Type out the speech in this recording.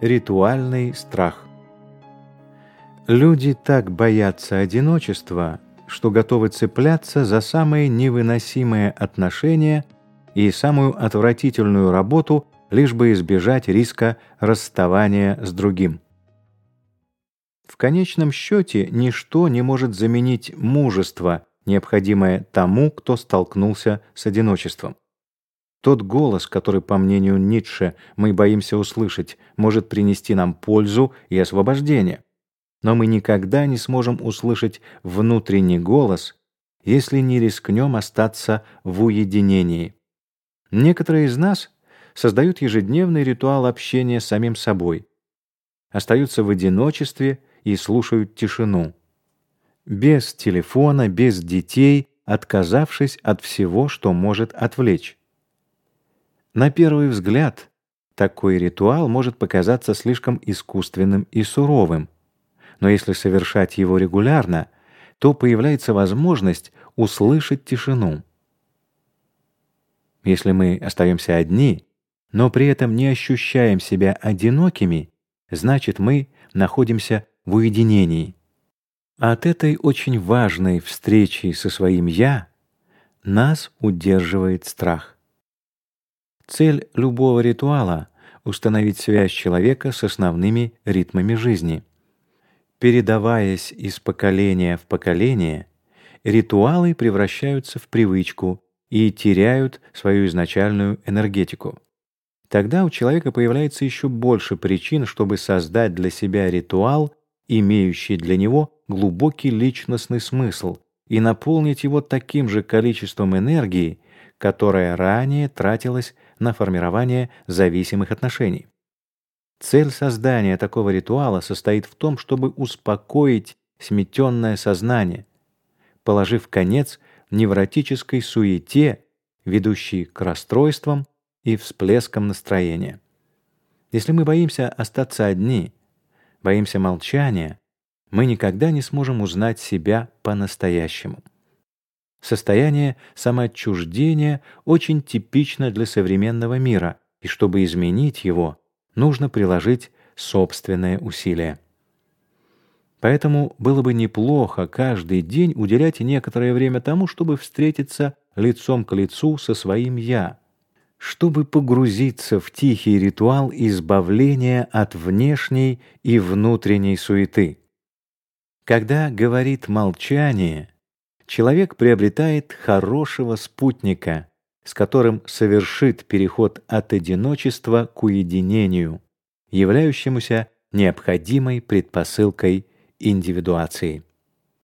ритуальный страх. Люди так боятся одиночества, что готовы цепляться за самые невыносимые отношения и самую отвратительную работу, лишь бы избежать риска расставания с другим. В конечном счете ничто не может заменить мужество, необходимое тому, кто столкнулся с одиночеством. Тот голос, который, по мнению Ницше, мы боимся услышать, может принести нам пользу и освобождение. Но мы никогда не сможем услышать внутренний голос, если не рискнем остаться в уединении. Некоторые из нас создают ежедневный ритуал общения с самим собой, остаются в одиночестве и слушают тишину. Без телефона, без детей, отказавшись от всего, что может отвлечь. На первый взгляд, такой ритуал может показаться слишком искусственным и суровым, но если совершать его регулярно, то появляется возможность услышать тишину. Если мы остаемся одни, но при этом не ощущаем себя одинокими, значит мы находимся в уединении. От этой очень важной встречи со своим «я» нас удерживает страх. Цель любого ритуала — установить связь человека с основными ритмами жизни. Передаваясь из поколения в поколение, ритуалы превращаются в привычку и теряют свою изначальную энергетику. Тогда у человека появляется еще больше причин, чтобы создать для себя ритуал, имеющий для него глубокий личностный смысл, и наполнить его таким же количеством энергии, которая ранее тратилась на формирование зависимых отношений. Цель создания такого ритуала состоит в том, чтобы успокоить сметенное сознание, положив конец невротической суете, ведущей к расстройствам и всплескам настроения. Если мы боимся остаться одни, боимся молчания, мы никогда не сможем узнать себя по-настоящему. Состояние самоотчуждения очень типично для современного мира, и чтобы изменить его, нужно приложить собственное усилие. Поэтому было бы неплохо каждый день уделять некоторое время тому, чтобы встретиться лицом к лицу со своим «я», чтобы погрузиться в тихий ритуал избавления от внешней и внутренней суеты. Когда говорит молчание — человек приобретает хорошего спутника, с которым совершит переход от одиночества к уединению, являющемуся необходимой предпосылкой индивидуации.